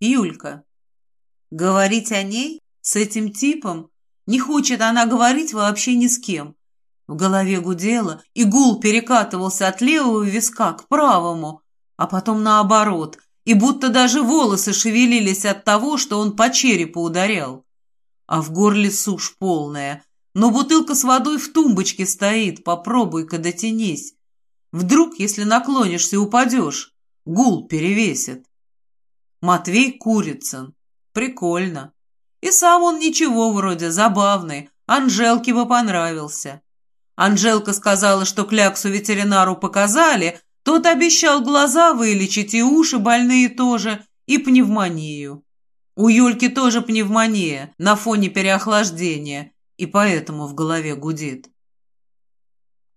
Юлька. Говорить о ней? С этим типом? Не хочет она говорить вообще ни с кем. В голове гудело, и гул перекатывался от левого виска к правому, а потом наоборот, и будто даже волосы шевелились от того, что он по черепу ударял. А в горле сушь полная, но бутылка с водой в тумбочке стоит, попробуй-ка дотянись. Вдруг, если наклонишься, упадешь, гул перевесит. Матвей Курицын. Прикольно. И сам он ничего вроде, забавный. Анжелке бы понравился. Анжелка сказала, что кляксу ветеринару показали, тот обещал глаза вылечить, и уши больные тоже, и пневмонию. У Юльки тоже пневмония на фоне переохлаждения, и поэтому в голове гудит.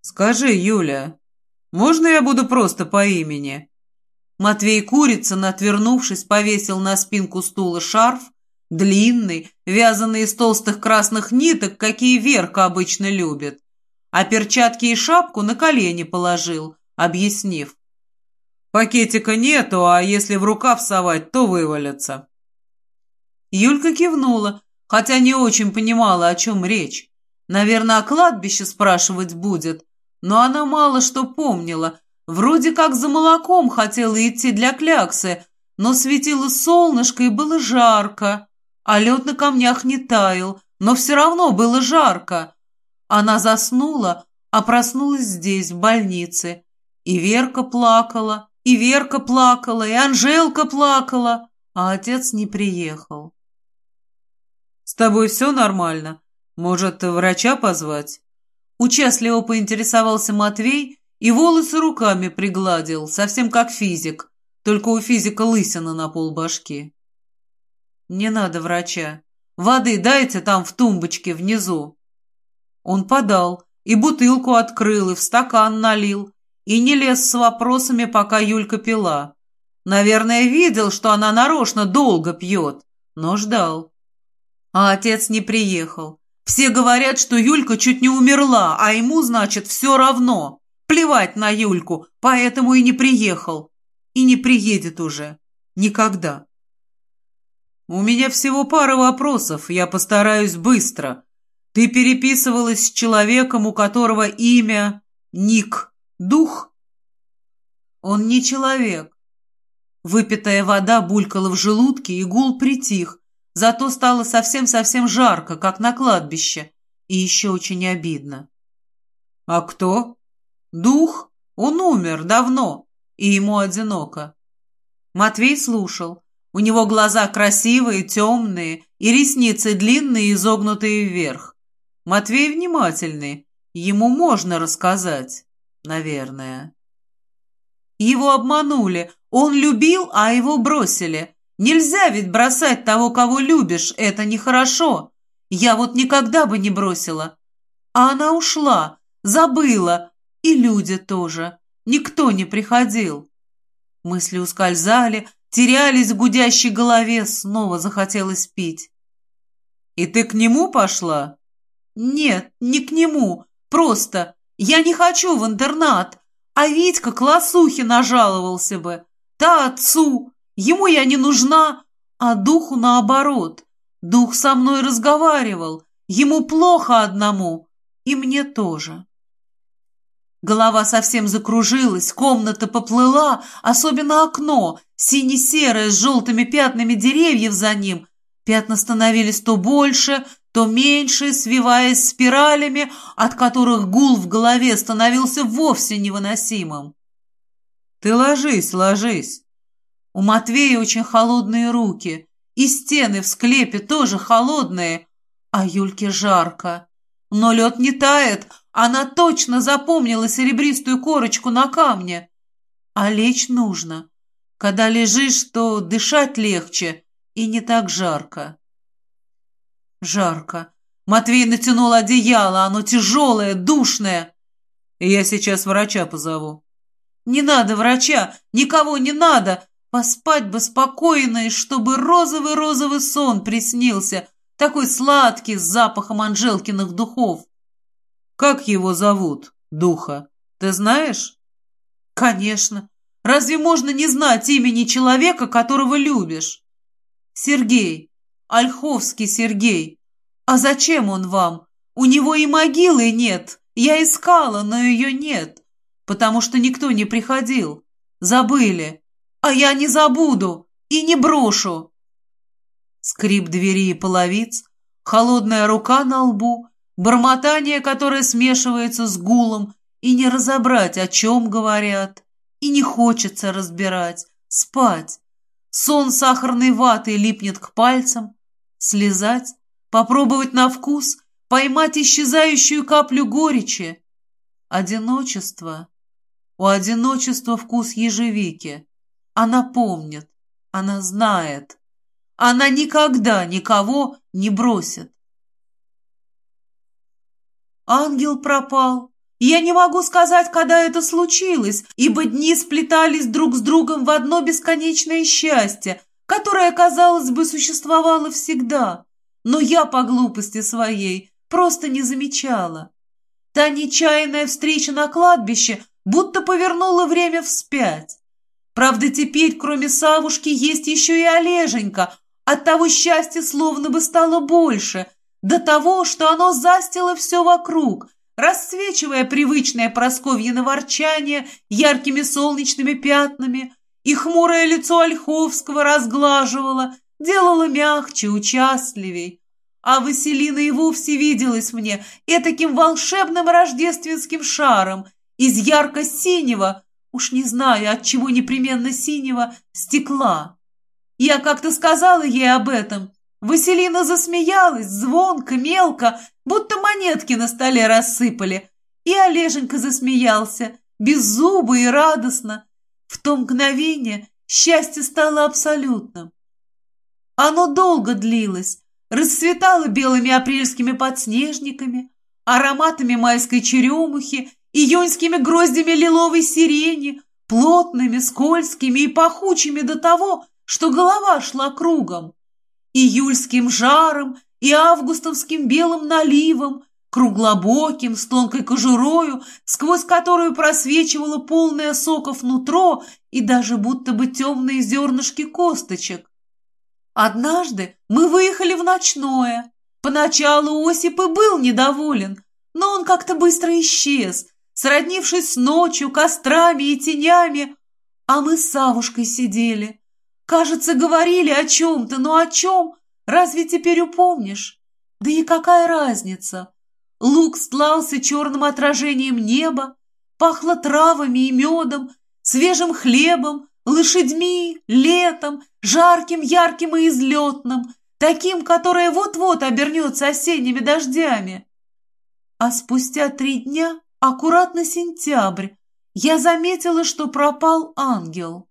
«Скажи, Юля, можно я буду просто по имени?» Матвей Курицын, отвернувшись, повесил на спинку стула шарф, длинный, вязанный из толстых красных ниток, какие Верка обычно любит, а перчатки и шапку на колени положил, объяснив. «Пакетика нету, а если в рукав совать, то вывалятся». Юлька кивнула, хотя не очень понимала, о чем речь. Наверное, о кладбище спрашивать будет, но она мало что помнила. Вроде как за молоком хотела идти для кляксы, но светило солнышко и было жарко, а лед на камнях не таял, но все равно было жарко. Она заснула, а проснулась здесь, в больнице. И Верка плакала, и Верка плакала, и Анжелка плакала, а отец не приехал. «С тобой все нормально? Может, врача позвать?» Участливо поинтересовался Матвей и волосы руками пригладил, совсем как физик, только у физика лысина на полбашки. «Не надо врача. Воды дайте там в тумбочке внизу». Он подал, и бутылку открыл, и в стакан налил, и не лез с вопросами, пока Юлька пила. Наверное, видел, что она нарочно долго пьет, но ждал. А отец не приехал. Все говорят, что Юлька чуть не умерла, а ему, значит, все равно. Плевать на Юльку, поэтому и не приехал. И не приедет уже. Никогда. У меня всего пара вопросов, я постараюсь быстро. Ты переписывалась с человеком, у которого имя Ник. Дух? Он не человек. Выпитая вода булькала в желудке, и гул притих, Зато стало совсем-совсем жарко, как на кладбище, и еще очень обидно. «А кто?» «Дух. Он умер давно, и ему одиноко». Матвей слушал. У него глаза красивые, темные, и ресницы длинные, изогнутые вверх. Матвей внимательный, ему можно рассказать, наверное. Его обманули, он любил, а его бросили. Нельзя ведь бросать того, кого любишь, это нехорошо. Я вот никогда бы не бросила. А она ушла, забыла, и люди тоже. Никто не приходил. Мысли ускользали, терялись в гудящей голове, снова захотелось пить. «И ты к нему пошла?» «Нет, не к нему, просто я не хочу в интернат, а Витька классухи нажаловался бы, та отцу, Ему я не нужна, а духу наоборот. Дух со мной разговаривал. Ему плохо одному, и мне тоже. Голова совсем закружилась, комната поплыла, особенно окно, сине-серое с желтыми пятнами деревьев за ним. Пятна становились то больше, то меньше, свиваясь спиралями, от которых гул в голове становился вовсе невыносимым. «Ты ложись, ложись!» У Матвея очень холодные руки, и стены в склепе тоже холодные, а Юльке жарко. Но лед не тает, она точно запомнила серебристую корочку на камне. А лечь нужно. Когда лежишь, то дышать легче и не так жарко. Жарко. Матвей натянул одеяло, оно тяжелое, душное. Я сейчас врача позову. Не надо врача, никого не надо. Поспать бы спокойно, и чтобы розовый-розовый сон приснился, такой сладкий, с запахом Анжелкиных духов. Как его зовут, духа, ты знаешь? Конечно. Разве можно не знать имени человека, которого любишь? Сергей, Ольховский Сергей. А зачем он вам? У него и могилы нет. Я искала, но ее нет, потому что никто не приходил. Забыли. А я не забуду и не брошу. Скрип двери и половиц, холодная рука на лбу, бормотание, которое смешивается с гулом, и не разобрать, о чем говорят, и не хочется разбирать, спать. Сон сахарной ваты липнет к пальцам, слезать, попробовать на вкус, поймать исчезающую каплю горечи. Одиночество. У одиночества вкус ежевики. Она помнит, она знает. Она никогда никого не бросит. Ангел пропал. Я не могу сказать, когда это случилось, ибо дни сплетались друг с другом в одно бесконечное счастье, которое, казалось бы, существовало всегда. Но я по глупости своей просто не замечала. Та нечаянная встреча на кладбище будто повернула время вспять. Правда, теперь, кроме Савушки, есть еще и Олеженька. От того счастья словно бы стало больше, до того, что оно застило все вокруг, расцвечивая привычное просковьино ворчание яркими солнечными пятнами, и хмурое лицо Ольховского разглаживало, делало мягче, участливей. А Василина и вовсе виделась мне этаким волшебным рождественским шаром из ярко-синего, уж не знаю, от чего непременно синего, стекла. Я как-то сказала ей об этом. Василина засмеялась, звонко, мелко, будто монетки на столе рассыпали. И Олеженька засмеялся, беззубо и радостно. В то мгновение счастье стало абсолютным. Оно долго длилось, расцветала белыми апрельскими подснежниками, ароматами майской черемухи, июньскими гроздями лиловой сирени, плотными, скользкими и пахучими до того, что голова шла кругом, июльским жаром и августовским белым наливом, круглобоким, с тонкой кожурою, сквозь которую просвечивало полное соков нутро и даже будто бы темные зернышки косточек. Однажды мы выехали в ночное. Поначалу Осип и был недоволен, но он как-то быстро исчез, сроднившись с ночью, кострами и тенями, а мы с Савушкой сидели. Кажется, говорили о чем-то, но о чем? Разве теперь упомнишь? Да и какая разница? Лук стлался черным отражением неба, пахло травами и медом, свежим хлебом, лошадьми, летом, жарким, ярким и излетным, таким, которое вот-вот обернется осенними дождями. А спустя три дня, аккуратно сентябрь, я заметила, что пропал ангел.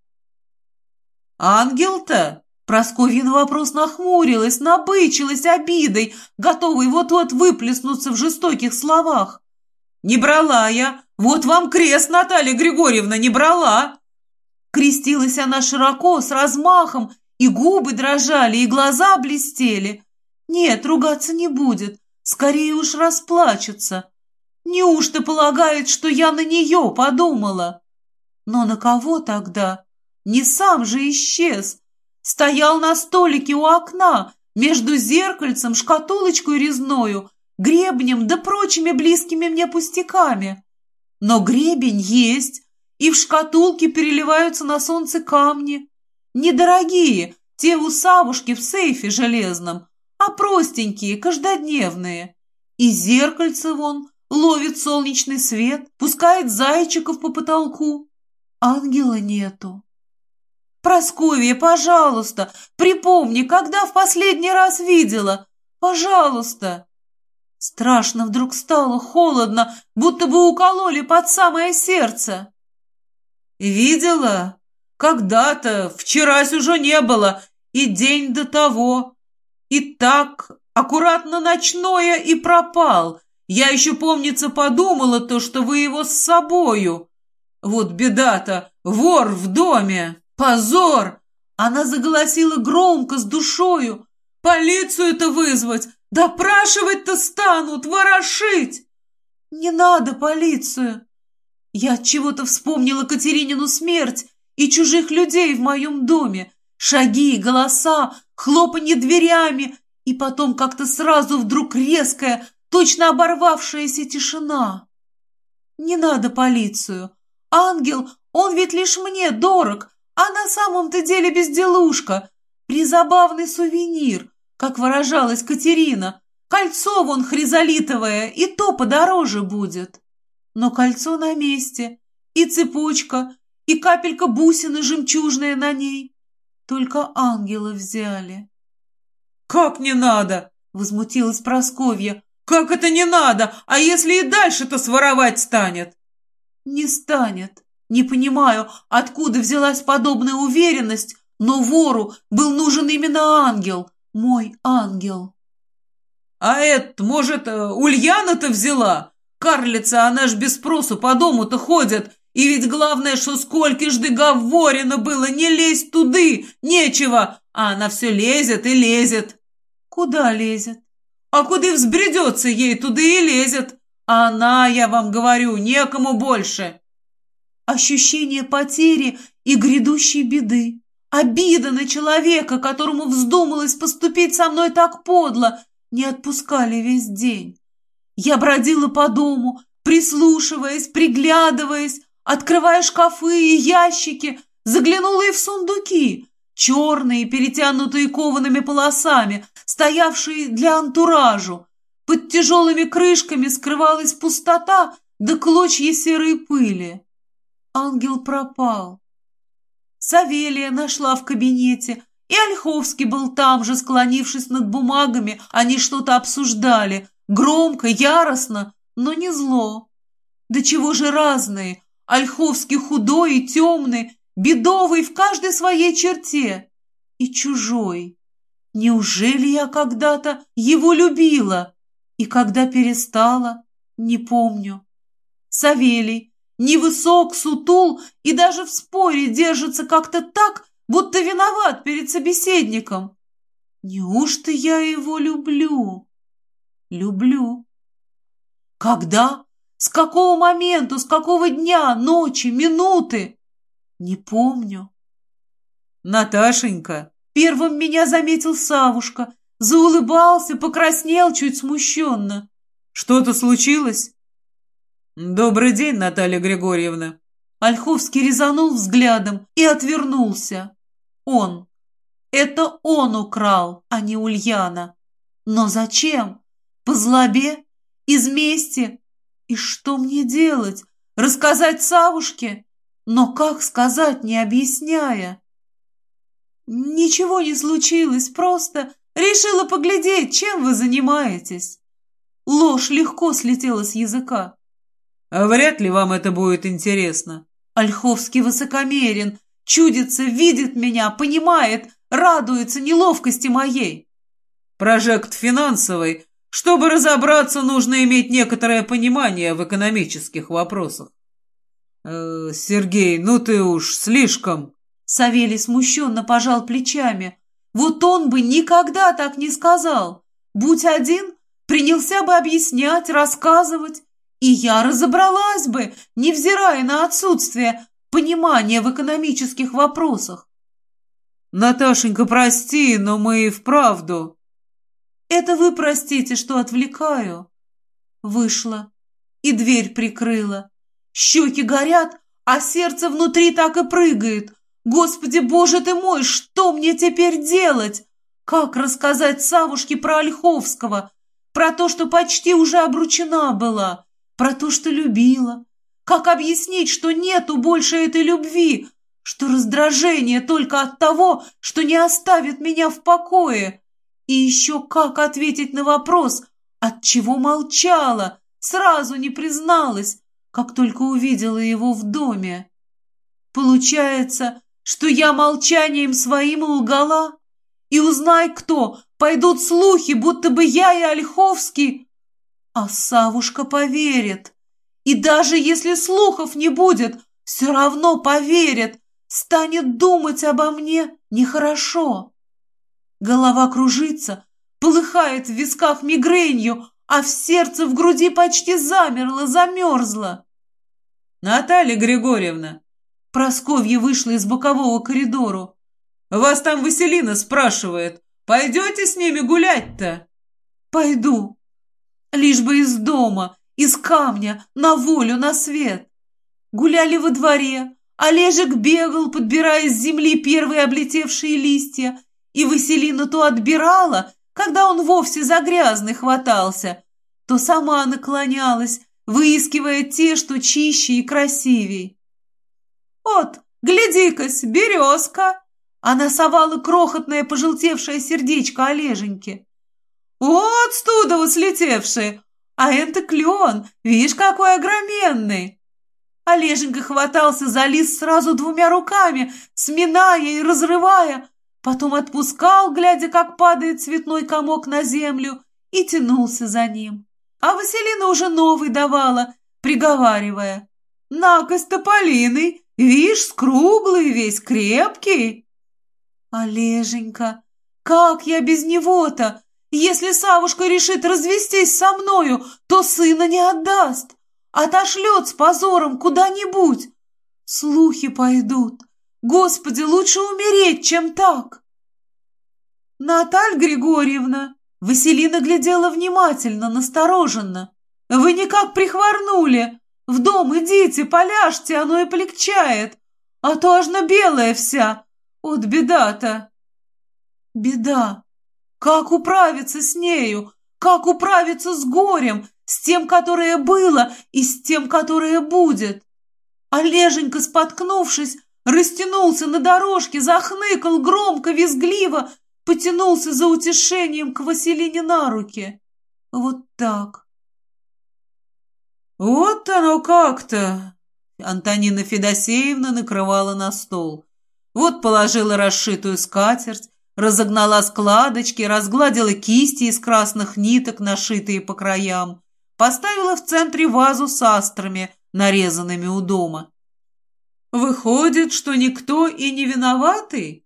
«Ангел-то?» Просковья на вопрос нахмурилась, набычилась обидой, готовой вот-вот выплеснуться в жестоких словах. «Не брала я! Вот вам крест, Наталья Григорьевна, не брала!» Крестилась она широко, с размахом, и губы дрожали, и глаза блестели. Нет, ругаться не будет, скорее уж расплачется. Неужто полагает, что я на нее подумала? Но на кого тогда? Не сам же исчез. Стоял на столике у окна, между зеркальцем, шкатулочкой резною, гребнем да прочими близкими мне пустяками. Но гребень есть, и в шкатулке переливаются на солнце камни. Недорогие, те у Савушки в сейфе железном, а простенькие, каждодневные. И зеркальце вон ловит солнечный свет, пускает зайчиков по потолку. Ангела нету. Просковья, пожалуйста, припомни, когда в последний раз видела. Пожалуйста. Страшно вдруг стало, холодно, будто бы укололи под самое сердце. «Видела? Когда-то, вчерась уже не было, и день до того. И так, аккуратно ночное и пропал. Я еще, помнится, подумала то, что вы его с собою. Вот беда-то, вор в доме, позор!» Она заголосила громко, с душою. «Полицию-то вызвать! Допрашивать-то станут, ворошить!» «Не надо полицию!» Я от чего-то вспомнила Катеринину смерть и чужих людей в моем доме, шаги, голоса, хлопанье дверями, и потом как-то сразу вдруг резкая, точно оборвавшаяся тишина. Не надо полицию. Ангел, он ведь лишь мне дорог, а на самом-то деле безделушка, призабавный сувенир, как выражалась Катерина. Кольцо вон хризолитовое, и то подороже будет. Но кольцо на месте, и цепочка, и капелька бусины жемчужная на ней. Только ангела взяли. «Как не надо?» — возмутилась Просковья. «Как это не надо? А если и дальше-то своровать станет?» «Не станет. Не понимаю, откуда взялась подобная уверенность, но вору был нужен именно ангел, мой ангел». «А это, может, э, Ульяна-то взяла? Карлица, она ж без спросу по дому-то ходит, и ведь главное, что сколько жды говорено было, не лезть туды, нечего, а она все лезет и лезет». «Куда лезет?» «А куда взбредется ей, туда и лезет. А она, я вам говорю, некому больше». Ощущение потери и грядущей беды. Обида на человека, которому вздумалось поступить со мной так подло, не отпускали весь день. Я бродила по дому, прислушиваясь, приглядываясь, открывая шкафы и ящики, заглянула и в сундуки, черные, перетянутые коваными полосами, стоявшие для антуражу. Под тяжелыми крышками скрывалась пустота да клочья серой пыли. Ангел пропал. Савелия нашла в кабинете, и Ольховский был там же, склонившись над бумагами, они что-то обсуждали, громко, яростно, но не зло. Да чего же разные, Ольховский худой и темный, бедовый в каждой своей черте и чужой. Неужели я когда-то его любила? И когда перестала, не помню. Савелий, невысок, сутул и даже в споре держится как-то так, будто виноват перед собеседником. Неужто я его люблю? Люблю. Когда? С какого момента, с какого дня, ночи, минуты? Не помню. Наташенька, первым меня заметил Савушка, заулыбался, покраснел чуть смущенно. Что-то случилось? Добрый день, Наталья Григорьевна. Ольховский резанул взглядом и отвернулся. Он. Это он украл, а не Ульяна. Но зачем? По злобе? Из мести? И что мне делать? Рассказать Савушке? Но как сказать, не объясняя? Ничего не случилось, просто решила поглядеть, чем вы занимаетесь. Ложь легко слетела с языка. А вряд ли вам это будет интересно. Ольховский высокомерен, чудится, видит меня, понимает, радуется неловкости моей. Прожект финансовый. Чтобы разобраться, нужно иметь некоторое понимание в экономических вопросах. Э, Сергей, ну ты уж слишком. Савелий смущенно пожал плечами. Вот он бы никогда так не сказал. Будь один, принялся бы объяснять, рассказывать. И я разобралась бы, невзирая на отсутствие понимания в экономических вопросах. Наташенька, прости, но мы и вправду... Это вы простите, что отвлекаю. Вышла и дверь прикрыла. Щеки горят, а сердце внутри так и прыгает. Господи, боже ты мой, что мне теперь делать? Как рассказать Савушке про Ольховского? Про то, что почти уже обручена была? Про то, что любила? Как объяснить, что нету больше этой любви? Что раздражение только от того, что не оставит меня в покое? И еще как ответить на вопрос, от чего молчала, сразу не призналась, как только увидела его в доме. Получается, что я молчанием своим лгала? И узнай кто, пойдут слухи, будто бы я и Ольховский. А Савушка поверит. И даже если слухов не будет, все равно поверит, станет думать обо мне нехорошо. Голова кружится, полыхает в висках мигренью, а в сердце в груди почти замерло, замерзло. «Наталья Григорьевна!» Просковья вышла из бокового коридора. Вас там Василина спрашивает. Пойдете с ними гулять-то?» «Пойду. Лишь бы из дома, из камня, на волю, на свет. Гуляли во дворе, Олежек бегал, подбирая с земли первые облетевшие листья, и Василина то отбирала, когда он вовсе за грязный хватался, то сама наклонялась, выискивая те, что чище и красивей. «Вот, гляди-кась, березка!» Она совала крохотное пожелтевшее сердечко Олеженьке. «Вот студово слетевшее! А это клен, видишь, какой огроменный!» Олеженька хватался за лист сразу двумя руками, сминая и разрывая, потом отпускал, глядя, как падает цветной комок на землю, и тянулся за ним. А Василина уже новый давала, приговаривая. «На-ка, тополиный, вишь, скруглый весь, крепкий!» «Олеженька, как я без него-то? Если Савушка решит развестись со мною, то сына не отдаст, отошлет с позором куда-нибудь. Слухи пойдут. Господи, лучше умереть, чем так!» «Наталья Григорьевна!» Василина глядела внимательно, настороженно. «Вы никак прихворнули! В дом идите, поляжьте, оно и полегчает! А то аж на белая вся! Вот беда-то!» «Беда! Как управиться с нею? Как управиться с горем, с тем, которое было, и с тем, которое будет?» Олеженька, споткнувшись, растянулся на дорожке, захныкал громко, визгливо, потянулся за утешением к Василине на руки. Вот так. «Вот оно как-то!» Антонина Федосеевна накрывала на стол. Вот положила расшитую скатерть, разогнала складочки, разгладила кисти из красных ниток, нашитые по краям, поставила в центре вазу с астрами, нарезанными у дома. «Выходит, что никто и не виноватый?»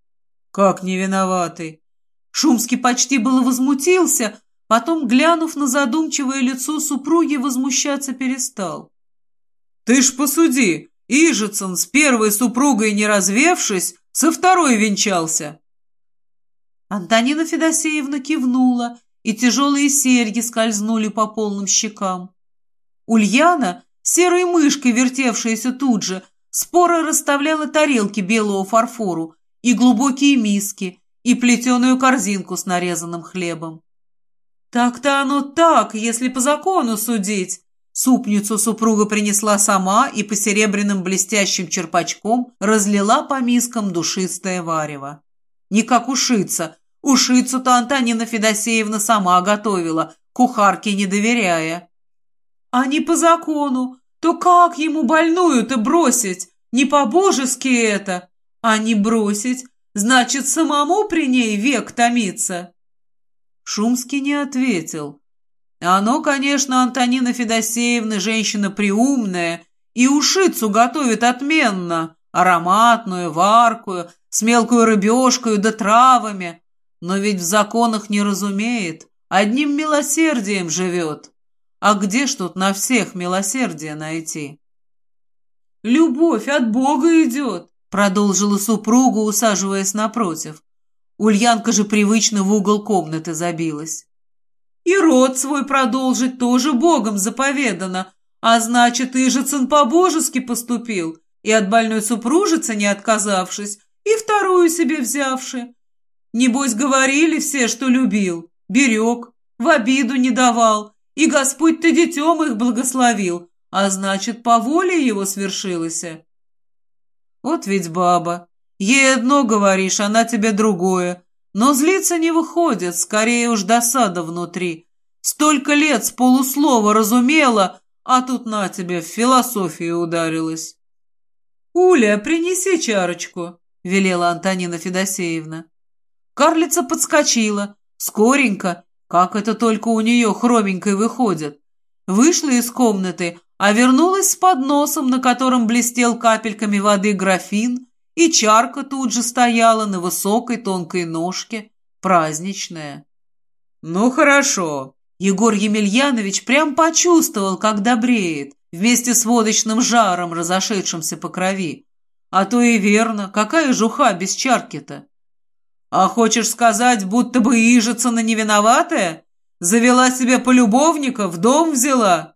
«Как не виноватый?» Шумский почти было возмутился, потом, глянув на задумчивое лицо супруги, возмущаться перестал. «Ты ж посуди, Ижицын с первой супругой не развевшись, со второй венчался!» Антонина Федосеевна кивнула, и тяжелые серьги скользнули по полным щекам. Ульяна, серой мышкой вертевшаяся тут же, споро расставляла тарелки белого фарфору и глубокие миски, и плетеную корзинку с нарезанным хлебом. Так-то оно так, если по закону судить. Супницу супруга принесла сама и по серебряным блестящим черпачком разлила по мискам душистое варево. Не как ушица. Ушицу-то Антонина Федосеевна сама готовила, кухарке не доверяя. А не по закону, то как ему больную-то бросить? Не по-божески это. А не бросить, Значит, самому при ней век томиться?» Шумский не ответил. «Оно, конечно, Антонина Федосеевна женщина приумная и ушицу готовит отменно, ароматную, варкую, с мелкую рыбешкою да травами, но ведь в законах не разумеет, одним милосердием живет. А где ж тут на всех милосердие найти?» «Любовь от Бога идет», Продолжила супругу, усаживаясь напротив. Ульянка же привычно в угол комнаты забилась. И род свой продолжить тоже Богом заповедано, а значит, Ижицын по-божески поступил, и от больной супружицы не отказавшись, и вторую себе взявши. Небось, говорили все, что любил, берег, в обиду не давал, и Господь-то детем их благословил, а значит, по воле его свершилось. Вот ведь баба. Ей одно говоришь, она тебе другое. Но злиться не выходит, скорее уж досада внутри. Столько лет с полуслова разумела, а тут на тебе в философию ударилась. «Уля, принеси чарочку», — велела Антонина Федосеевна. Карлица подскочила, скоренько, как это только у нее хроменькой выходит. Вышла из комнаты, а вернулась с подносом, на котором блестел капельками воды графин, и чарка тут же стояла на высокой тонкой ножке, праздничная. «Ну, хорошо». Егор Емельянович прям почувствовал, как добреет, вместе с водочным жаром, разошедшимся по крови. А то и верно, какая жуха без чарки-то. А хочешь сказать, будто бы ижица на невиноватая? Завела себе полюбовника, в дом взяла?»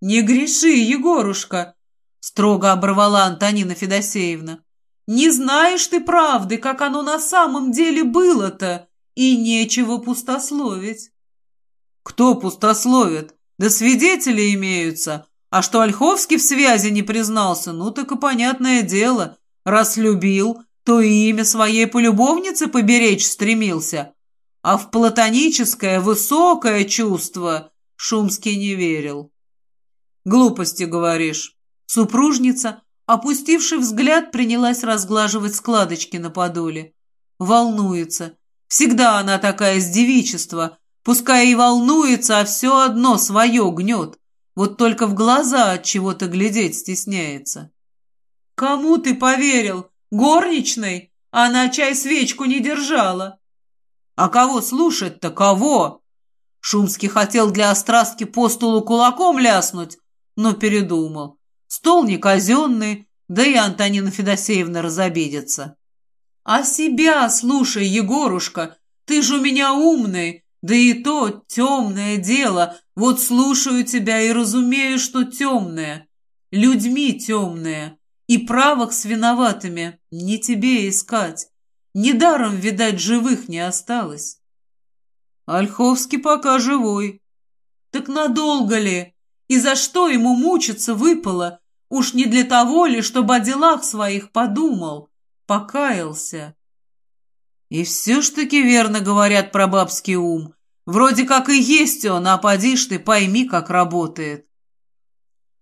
«Не греши, Егорушка!» — строго оборвала Антонина Федосеевна. «Не знаешь ты правды, как оно на самом деле было-то, и нечего пустословить». «Кто пустословит? Да свидетели имеются. А что Ольховский в связи не признался, ну так и понятное дело. Раз любил, то и имя своей полюбовницы поберечь стремился. А в платоническое высокое чувство Шумский не верил. «Глупости, говоришь». Супружница, опустивший взгляд, принялась разглаживать складочки на подоле. Волнуется. Всегда она такая с девичества. Пускай и волнуется, а все одно свое гнет. Вот только в глаза от чего-то глядеть стесняется. «Кому ты поверил? Горничной? Она чай свечку не держала». «А кого слушать-то? Кого?» Шумский хотел для острастки по столу кулаком ляснуть, но передумал. Стол не казенный, да и Антонина Федосеевна разобидится. А себя слушай, Егорушка, ты же у меня умный, да и то темное дело. Вот слушаю тебя и разумею, что темное. Людьми темное. И правок с виноватыми не тебе искать. Недаром, видать, живых не осталось. Ольховский пока живой. Так надолго ли? И за что ему мучиться выпало? Уж не для того ли, чтобы о делах своих подумал, покаялся? И все ж таки верно говорят про бабский ум. Вроде как и есть он, а поди ж ты, пойми, как работает.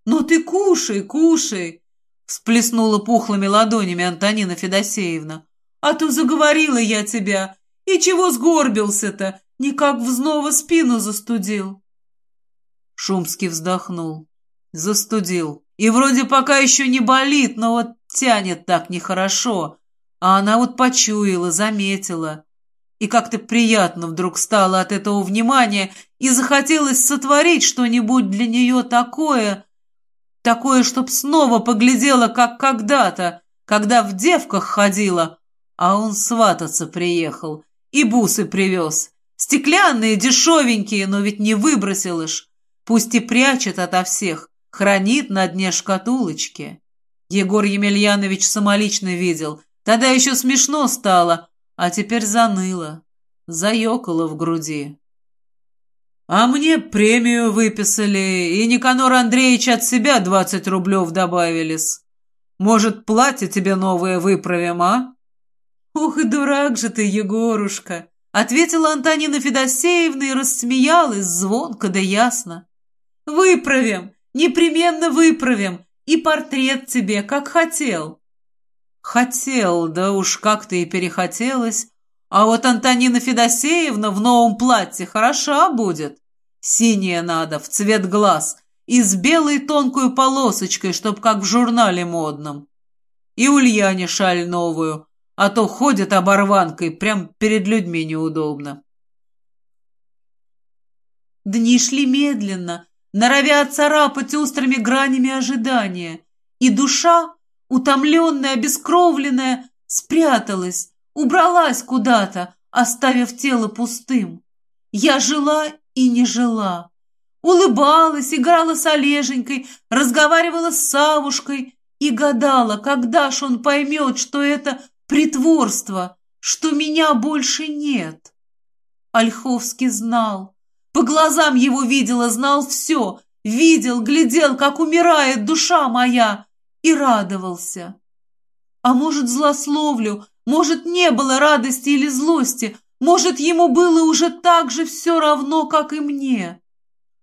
«Но ты кушай, кушай!» всплеснула пухлыми ладонями Антонина Федосеевна. «А то заговорила я тебя. И чего сгорбился-то? Никак взнова спину застудил». Шумский вздохнул. Застудил. И вроде пока еще не болит, но вот тянет так нехорошо. А она вот почуяла, заметила. И как-то приятно вдруг стало от этого внимания, и захотелось сотворить что-нибудь для нее такое, такое, чтоб снова поглядела, как когда-то, когда в девках ходила, а он свататься приехал и бусы привез. Стеклянные, дешевенькие, но ведь не выбросил ишь. Пусть и прячет ото всех, хранит на дне шкатулочки. Егор Емельянович самолично видел. Тогда еще смешно стало, а теперь заныло, заекало в груди. А мне премию выписали, и Никанор Андреевич от себя двадцать рублев добавились. Может, платье тебе новое выправим, а? Ух и дурак же ты, Егорушка! Ответила Антонина Федосеевна и рассмеялась звонко да ясно. Выправим, непременно выправим. И портрет тебе, как хотел. Хотел, да уж как-то и перехотелось. А вот Антонина Федосеевна в новом платье хороша будет. Синее надо, в цвет глаз, и с белой тонкой полосочкой, чтоб как в журнале модном. И Ульяне шаль новую, а то ходят оборванкой, прям перед людьми неудобно. Дни шли медленно, норовя царапать острыми гранями ожидания, и душа, утомленная, обескровленная, спряталась, убралась куда-то, оставив тело пустым. Я жила и не жила. Улыбалась, играла с Олеженькой, разговаривала с Савушкой и гадала, когда ж он поймет, что это притворство, что меня больше нет. Ольховский знал, по глазам его видела, знал все. Видел, глядел, как умирает душа моя, и радовался. А может, злословлю, может, не было радости или злости, может, ему было уже так же все равно, как и мне.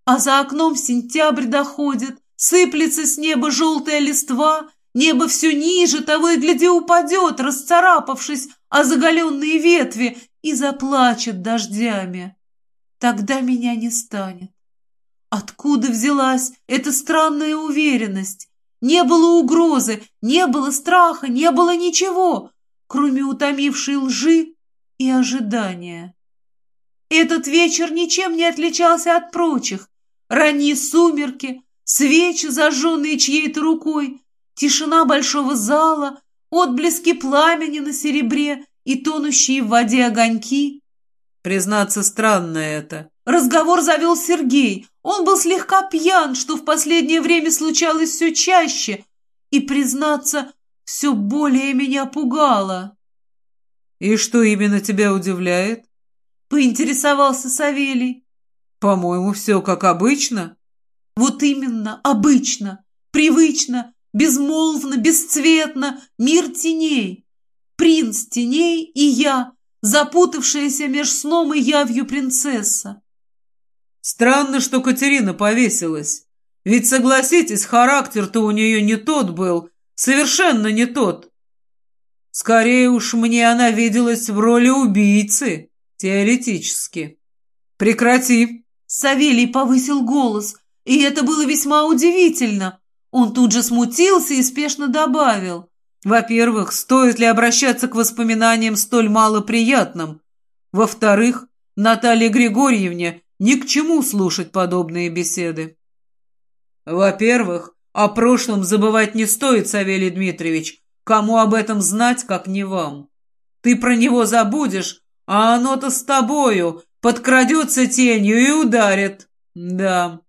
А за окном сентябрь доходит, сыплется с неба желтая листва, небо все ниже, того и гляди упадет, расцарапавшись о заголенные ветви, и заплачет дождями тогда меня не станет. Откуда взялась эта странная уверенность? Не было угрозы, не было страха, не было ничего, кроме утомившей лжи и ожидания. Этот вечер ничем не отличался от прочих. Ранние сумерки, свечи, зажженные чьей-то рукой, тишина большого зала, отблески пламени на серебре и тонущие в воде огоньки. Признаться, странно это. Разговор завел Сергей. Он был слегка пьян, что в последнее время случалось все чаще, и, признаться, все более меня пугало. «И что именно тебя удивляет?» — поинтересовался Савелий. «По-моему, все как обычно». «Вот именно, обычно, привычно, безмолвно, бесцветно, мир теней. Принц теней и я, запутавшаяся меж сном и явью принцесса. Странно, что Катерина повесилась. Ведь, согласитесь, характер-то у нее не тот был, совершенно не тот. Скорее уж мне она виделась в роли убийцы, теоретически. Прекрати. Савелий повысил голос, и это было весьма удивительно. Он тут же смутился и спешно добавил. Во-первых, стоит ли обращаться к воспоминаниям столь малоприятным? Во-вторых, Наталье Григорьевне ни к чему слушать подобные беседы. Во-первых, о прошлом забывать не стоит, Савелий Дмитриевич. Кому об этом знать, как не вам? Ты про него забудешь, а оно-то с тобою подкрадется тенью и ударит. Да.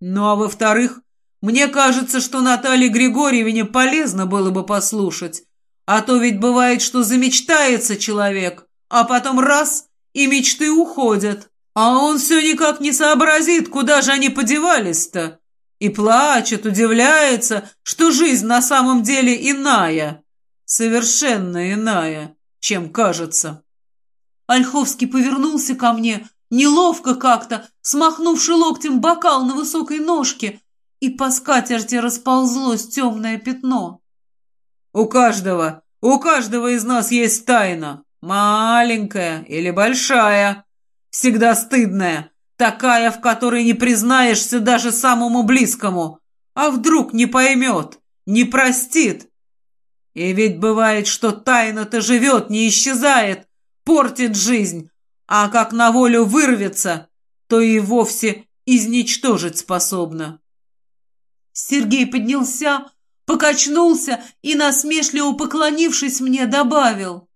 Ну а во-вторых, мне кажется, что Наталье Григорьевне полезно было бы послушать. А то ведь бывает, что замечтается человек, а потом раз — и мечты уходят. А он все никак не сообразит, куда же они подевались-то. И плачет, удивляется, что жизнь на самом деле иная. Совершенно иная, чем кажется. Ольховский повернулся ко мне, неловко как-то, смахнувший локтем бокал на высокой ножке, и по скатерти расползлось темное пятно. «У каждого, у каждого из нас есть тайна, маленькая или большая, всегда стыдная, такая, в которой не признаешься даже самому близкому, а вдруг не поймет, не простит. И ведь бывает, что тайна-то живет, не исчезает, портит жизнь, а как на волю вырвется, то и вовсе изничтожить способна. Сергей поднялся, покачнулся и, насмешливо поклонившись мне, добавил.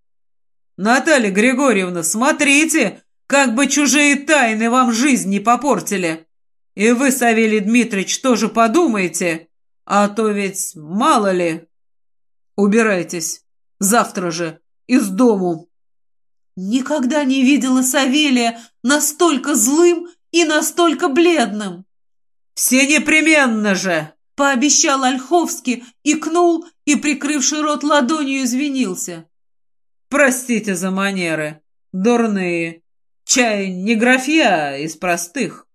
«Наталья Григорьевна, смотрите, как бы чужие тайны вам жизнь не попортили. И вы, Савелий Дмитриевич, тоже подумайте, а то ведь мало ли. Убирайтесь, завтра же, из дому». Никогда не видела Савелия настолько злым и настолько бледным. «Все непременно же!» — пообещал Ольховский, икнул и, прикрывший рот ладонью, извинился. «Простите за манеры. Дурные. Чай не графья из простых».